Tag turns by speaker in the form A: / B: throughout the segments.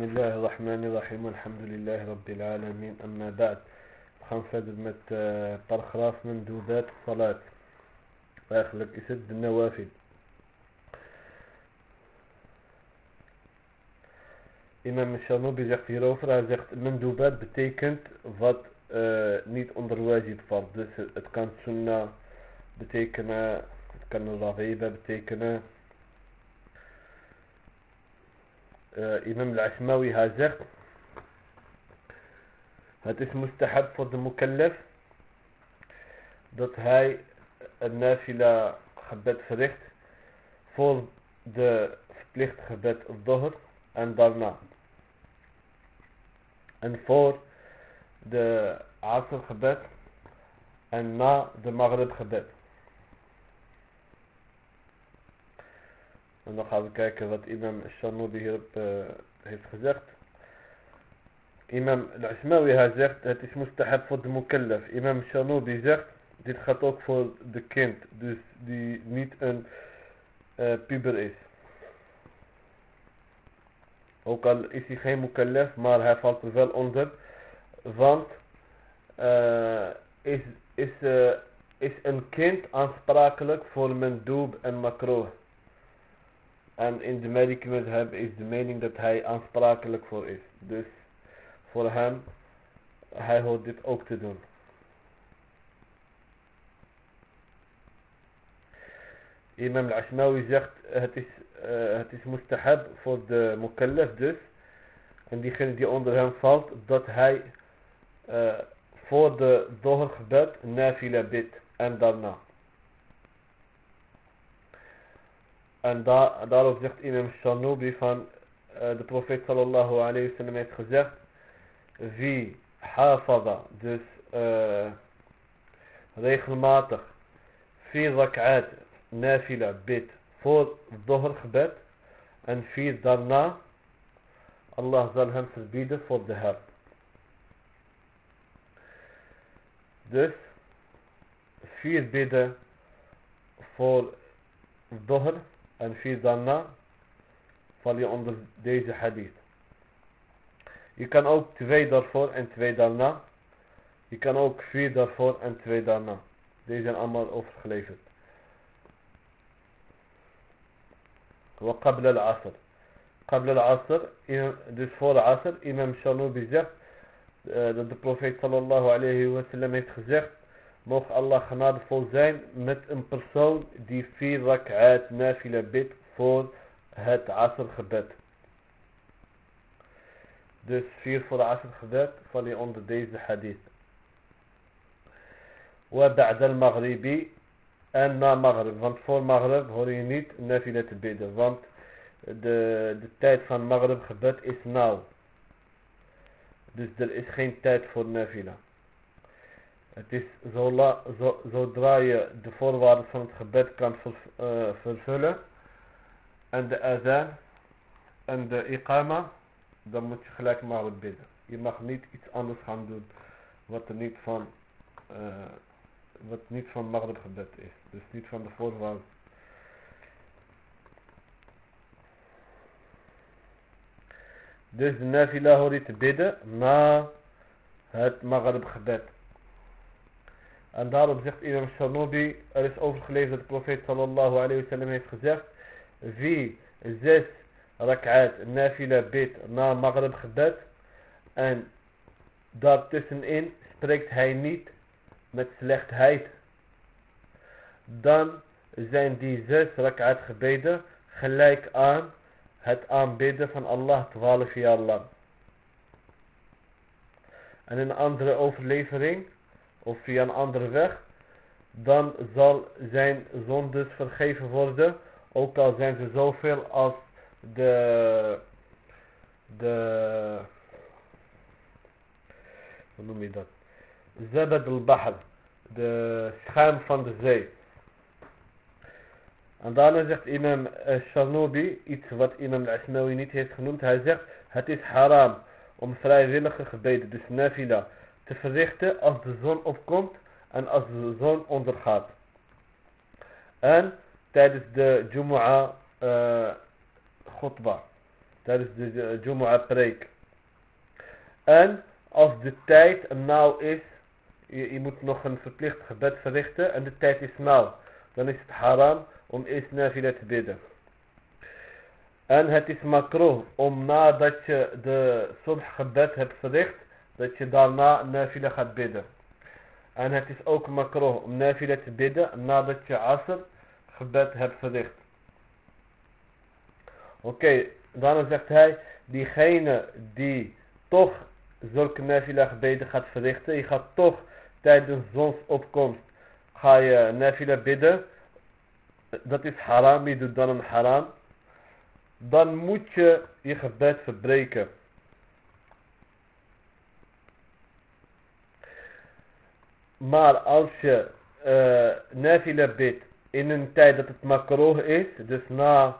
A: بسم الله الرحمن الرحيم والحمد لله رب العالمين أما بعد خمسة دمت طرخراف مندوبات الصلاة فأخلق إسد النوافل إمام الشرنوبي zegt hierover, hij zegt Mandubat betekent wat uh, niet onder wajib valt. Dus het kan sunnah betekenen, het kan een raweba betekenen, uh, Imam al-Ashmawi hij zegt het is mustahab voor de mukallaf dat hij een nafila gebed verricht voor de verplicht gebed of doher en daarna. En voor de asr gebed en na de maghrib gebed. En dan gaan we kijken wat imam Shanubi hierop uh, heeft gezegd. Imam al-Asmawi hij zegt het is mustahab voor de mukallaf. Imam Shanubi zegt dit gaat ook voor de kind dus die niet een uh, puber is. Ook al is hij geen mukallaf maar hij valt er wel onder. Want uh, is, is, is een kind aansprakelijk voor mendoob en makroh. En in de madhab is de mening dat hij aansprakelijk voor is. Dus voor hem, hij hoort dit ook te doen. Imam al-Ashmawi zegt, het is, uh, het is mustahab voor de mukallaf dus. En diegene die onder hem valt, dat hij uh, voor de doorgebed nafila bidt en daarna. En da daarop zegt imam Shanubi van uh, de profeet sallallahu alayhi wa sallam heeft gezegd wie hafada dus uh, regelmatig vier rak'at nafila bidt voor het gebed en vier daarna Allah zal hem verbieden voor de hel. Dus vier bidden voor dohr en vier daarna val je onder deze hadith. Je kan ook twee daarvoor en twee daarna. Je kan ook vier daarvoor en twee daarna. Deze zijn allemaal overgeleverd. وقبل العصر قبل العصر dus voor de asr imam Shanubi zegt dat de profeet sallallahu alayhi wa sallam heeft gezegd mogen Allah genadevol zijn met een persoon die vier rak'at nafila bidt voor het asr gebed dus vier voor de asr gebed val je onder deze hadith وبعد المغربي en na maghrib. Want voor maghrib hoor je niet nafila te bidden. Want de, de tijd van maghrib gebed is nauw. Dus er is geen tijd voor nafila. Het is zodra je de voorwaarden van het gebed kan uh, vervullen. En de azan en de iqama. Dan moet je gelijk maghrib bidden. Je mag niet iets anders gaan doen. Wat niet van... Uh, wat niet van maghrib gebed is. Dus niet van de voorwaarden. Dus de nafila hoor te bidden na het maghrib gebed. En daarom zegt Imam Shanubi, er is overgeleverd dat de profeet sallallahu alayhi wa sallam heeft gezegd, wie zes rak'at nafila bidt na maghrib gebed en daartussenin spreekt hij niet met slechtheid, dan zijn die zes rak'at gebeden gelijk aan het aanbidden van Allah 12 jaar lang. En een andere overlevering, of via een andere weg, dan zal zijn zondes vergeven worden, ook al zijn ze zoveel als de, de, hoe noem je dat? Zabad al-Bahr, de schuim van de zee. En daarna zegt imam Shanubi iets wat imam al-Asmawi niet heeft genoemd. Hij zegt het is haram om vrijwillige gebeden, dus nafila, te verrichten als de zon opkomt en als de zon ondergaat. En tijdens de Jumu'ah uh, tijdens de Jumu'ah preek. En als de tijd nauw is, je, je, moet nog een verplicht gebed verrichten en de tijd is nauw. Dan is het haram om eerst nafila te bidden. En het is makro om nadat je de subh gebed hebt verricht, dat je daarna nafila gaat bidden. En het is ook makro om nafila te bidden nadat je asr gebed hebt verricht. Oké, daarna zegt hij, diegene die toch zulke nafila gebeden gaat verrichten, je gaat toch tijdens zonsopkomst, ga je nafila bidden, dat is haram, je doet dan een haram, dan moet je je gebed verbreken. Maar als je uh, bidt in een tijd dat het makroh is, dus na,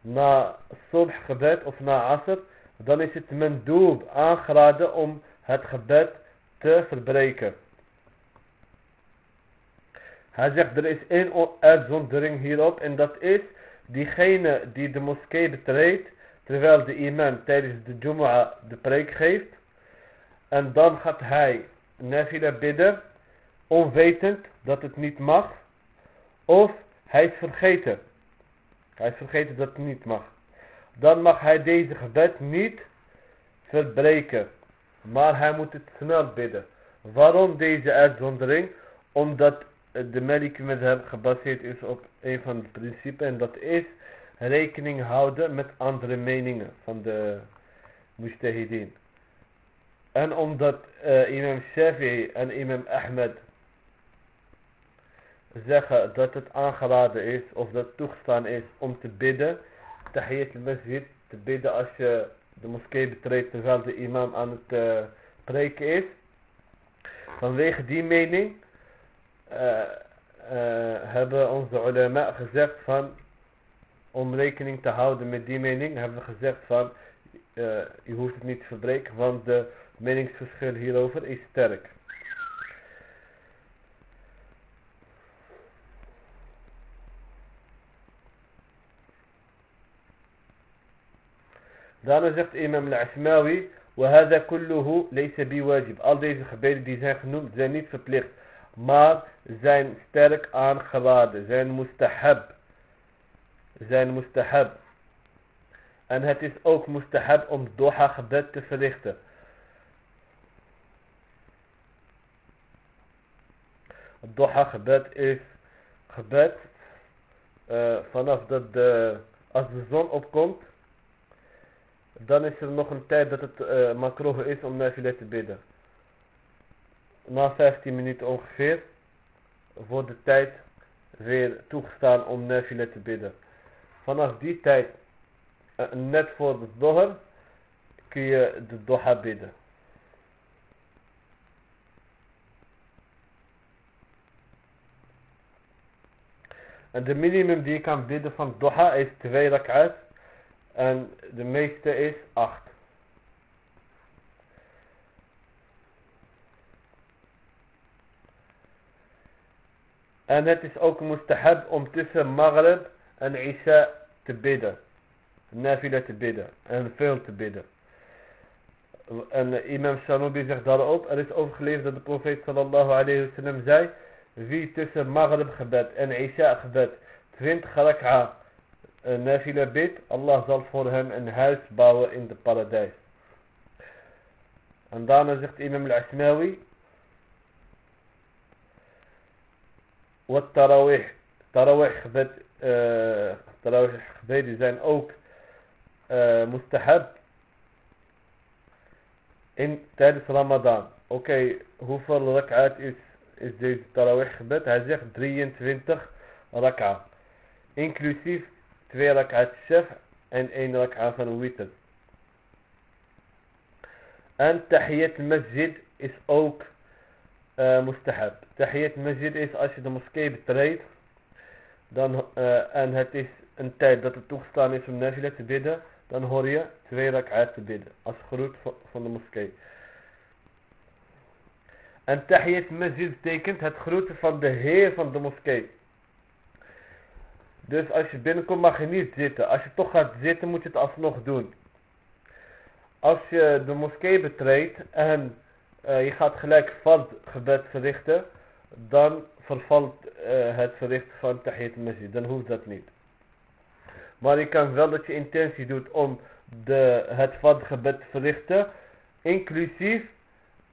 A: na subh gebed of na asr, dan is het mendoob aangeraden om het gebed te verbreken. Hij zegt er is één uitzondering hierop en dat is diegene die de moskee betreedt terwijl de imam tijdens de Jumu'ah de preek geeft en dan gaat hij nafila bidden onwetend dat het niet mag of hij is vergeten hij is vergeten dat het niet mag. Dan mag hij deze gebed niet verbreken maar hij moet het snel bidden. Waarom deze uitzondering? Omdat de Maliki hem gebaseerd is op een van de principes en dat is rekening houden met andere meningen van de mujtahideen. En omdat uh, imam Shafi'i en imam Ahmed zeggen dat het aangeraden is of dat toegestaan is om te bidden, tahiyat al-masjid, te bidden als je de moskee betreedt terwijl de imam aan het uh, preken is. Vanwege die mening uh, uh, hebben onze ulama gezegd van om rekening te houden met die mening hebben we gezegd van je hoeft het niet te verbreken want de meningsverschil hierover is sterk. Daarna zegt imam al-Asmawi وهذا كله ليس بواجب. Al deze gebeden die zijn genoemd zijn niet verplicht maar zijn sterk aangeraden, zijn mustahab. Zijn mustahab. En het is ook mustahab om doha gebed te verrichten. Het doha gebed is gebed uh, vanaf dat de, als de zon opkomt, dan is er nog een tijd dat het uh, makroge is om nafile te bidden na 15 minuten ongeveer wordt de tijd weer toegestaan om nafile te bidden. Vanaf die tijd, eh, net voor de doher, kun je de doha bidden. En de minimum die je kan bidden van doha is 2 rak'at. En de meeste is 8. En het is ook mustahab om tussen Maghrib en Isha te bidden. Nafila te bidden. En veel te bidden. En imam Shanubi zegt daarop. Er is overgeleverd dat de profeet sallallahu alayhi wa sallam zei. Wie tussen Maghrib gebed en Isha gebed 20 rak'a nafila bidt. Allah zal voor hem een huis bouwen in de paradijs. En daarna zegt imam al-Asmawi. Wat tarawih. Tarawih gebed, uh, tarawih gebeden zijn ook uh, mustahab in, tijdens Ramadan. Oké, hoeveel rak'at is, is deze tarawih gebed? Hij zegt 23 rak'a. Inclusief 2 rak'at shaf en 1 rak'a van witr. En tahiyat masjid is ook uh, mustahab. Tahiyat masjid is als je de moskee betreedt. Dan, uh, en het is een tijd dat het toegestaan is om nafila te bidden. Dan hoor je twee rak'at te bidden. Als groet van de moskee. En tahiyat masjid betekent het groeten van de heer van de moskee. Dus als je binnenkomt mag je niet zitten. Als je toch gaat zitten moet je het alsnog doen. als je de moskee betreedt en uh, je gaat gelijk fard gebed verrichten, dan vervalt uh, het verrichten van tahiyat masjid. Dan hoeft dat niet. Maar je kan wel dat je intentie doet om de, het fard gebed te verrichten, inclusief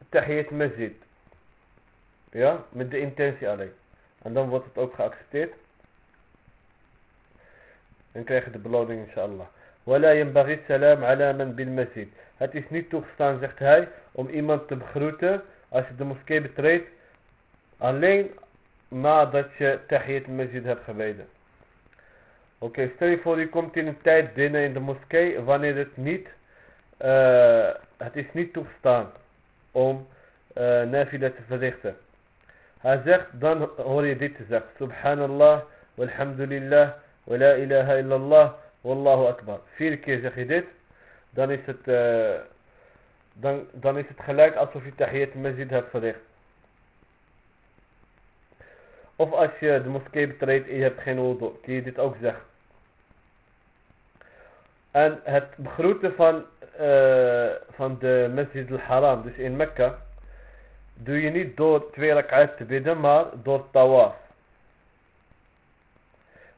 A: tahiyat masjid. Ja, met de intentie alleen. En dan wordt het ook geaccepteerd en krijgen de beloning inshallah. Wala yanbaghi salam ala man bil masjid. Het is niet toegestaan, zegt hij, om iemand te begroeten als je de moskee betreedt, alleen nadat je tahiyat al-masjid hebt geweten. Oké, okay, stel je voor, je komt in een tijd binnen in de moskee wanneer het niet, uh, het is niet toegestaan om uh, te verrichten. Hij zegt, dan hoor je dit te zeggen. Subhanallah, walhamdulillah, wa la ilaha illallah, wallahu akbar. Vier keer zeg je dit, dan is het, uh, dan, dan is het gelijk alsof je tahiyat masjid hebt verricht. Of als je de moskee betreedt en je hebt geen wudu, kun je dit ook zeggen. En het begroeten van, uh, van de Masjid al-Haram, dus in Mekka, doe je niet door twee rak'at te bidden, maar door tawaf.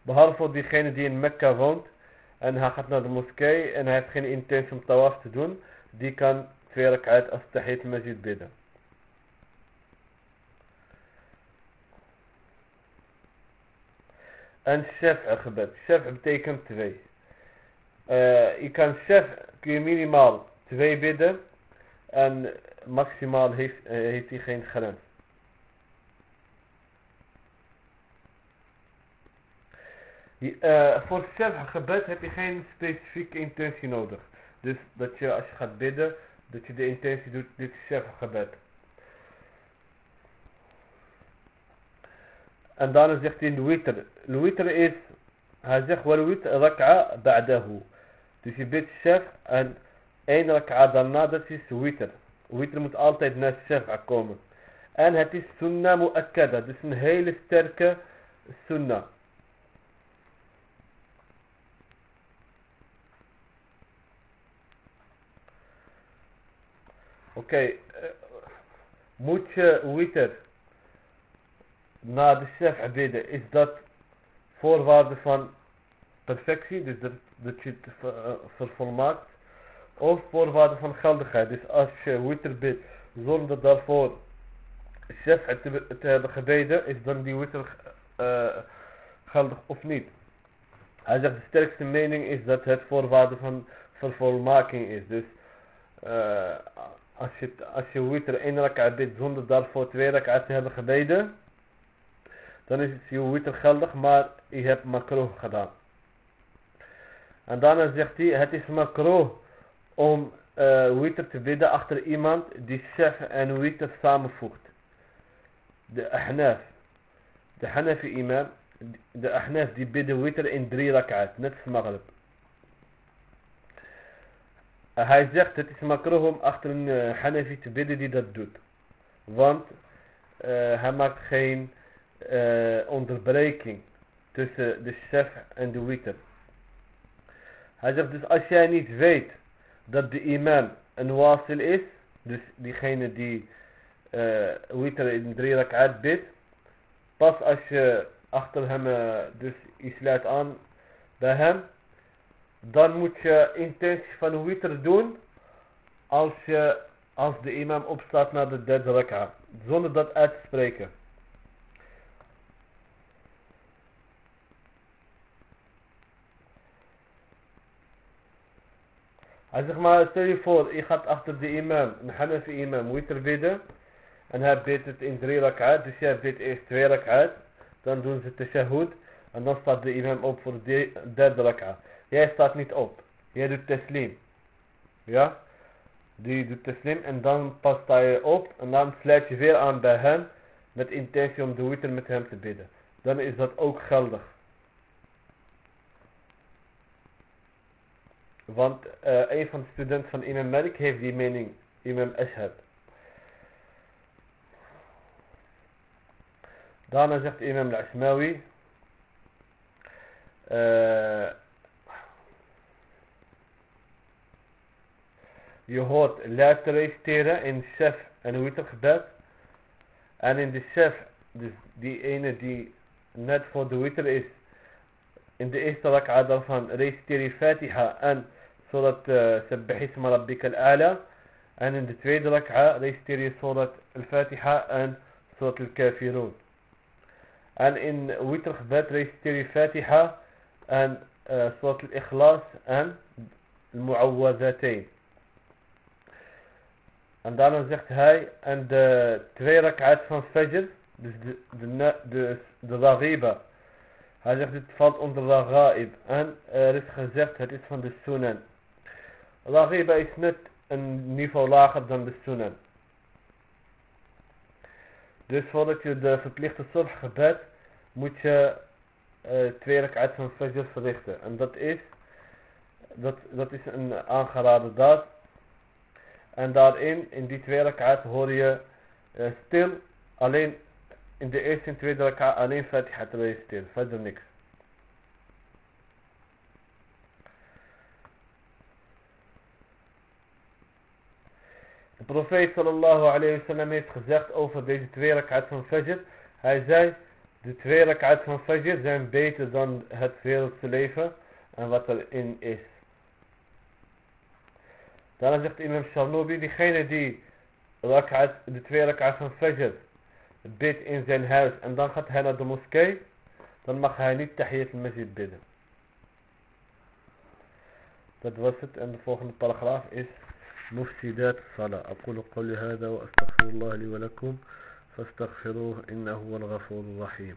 A: Behalve voor diegene die in Mekka woont en hij gaat naar de moskee en hij heeft geen intentie om tawaf te doen, die kan twee rak'at als tahit masjid bidden. En shaf'a gebed. Shaf'a betekent twee. Uh, je kan chef kun je minimaal twee bidden. En maximaal heeft, uh, heeft hij geen grens. Uh, voor chef gebed heb je geen specifieke intentie nodig. Dus dat je als je gaat bidden, dat je de intentie doet, dit chef gebed. En daarna zegt hij in witr. Witr is, hij zegt, wal witr rak'a ba'dahu. Dus je bidt chef en één rak'a daarna, dat is witr. Witr moet altijd na chef komen. En het is sunnah mu'akkada, dus een hele sterke sunnah. Okay, uh, moet je witr na de chef bidden, is dat voorwaarde van perfectie, dus dat, je het eh, vervolmaakt, of voorwaarde van geldigheid. Dus als je witr bidt zonder daarvoor chef te, hebben gebeden, is dan die witr uh, geldig of niet. Hij zegt de sterkste mening is dat het voorwaarde van vervolmaking is. Dus uh, als je, als je witr één rak'a bidt zonder daarvoor twee rak'a te hebben gebeden, dan is het je witr geldig, maar je hebt makro gedaan. En daarna zegt hij, het is makro om uh, te bidden achter iemand die chef en witr samenvoegt. De ahnaf. De Hanafi imam, de ahnaf die bidden witr in drie rak'at, net als maghrib. Hij zegt het is makro om achter een uh, Hanafi te bidden die dat doet. Want uh, hij maakt geen uh, onderbreking tussen de chef en de witr. Hij zegt dus als jij niet weet dat de imam een wasil is, dus diegene die uh, witr in drie rak'at bidt, pas als je achter hem, dus je sluit aan bij hem, dan moet je intentie van witr doen als, je, als de imam opstaat naar de derde rak'at, zonder dat uit te spreken. Hij zegt maar, stel je voor, je gaat achter de imam, een Hanafi imam, witr bidden. En hij bidt het in drie rak'at, dus jij bidt eerst twee rak'at. Dan doen ze tashahud. En dan staat de imam op voor de derde rak'at. Jij staat niet op. Jij doet teslim. Ja? Die doet teslim en dan pas je op. En dan sluit je weer aan bij hem. Met intentie om de witr met hem te bidden. Dan is dat ook geldig. Want uh, een van de studenten van Imam Malik heeft die mening, Imam Ashad. Daarna zegt Imam al-Asmawi. Uh, je hoort luid te reciteren in sef en gebed. En in de sef, dus die ene die net voor de witr is, in de eerste rak'a daarvan reciteer je Fatiha en uh, Sabbih isma rabbika al-ala. En in de tweede rak'a reciteer je zodat al-Fatiha en zodat al-Kafirun. En in witr gebed reciteer Fatiha en uh, zodat al-Ikhlas en al-Mu'awwazatayn. En daarna zegt hij, en de twee rak'at van Fajr, dus de, de. Hij zegt, het valt onder Raghaib. En er is gezegd, het is van de Sunan. Raghiba is net een niveau lager dan de Sunan. Dus voordat je de verplichte zorg gebed, moet je uh, twee rak'at van Fajr verrichten. En dat is, dat, dat is een aangeraden daad. En daarin, in die twee rak'at, hoor je uh, stil alleen in de eerste en tweede rak'a alleen Fatiha te reciteren. Verder niks. De profeet sallallahu alayhi wa sallam heeft gezegd over deze twee rak'at van Fajr. Hij zei, de twee rak'at van Fajr zijn beter dan het wereldse leven en wat erin is. درجة إمام الشرنوبي لخينا دي ركعة دي ركعة في الفجر. بيت إن زين هاوس عندنا خط هنا دموسكي. تنمق هاني تحية المسجد بدا تدرست أن فوق البراغراف إس مفسدات الصلاة. أقول قولي هذا وأستغفر الله لي ولكم. فاستغفروه إنه هو الغفور الرحيم.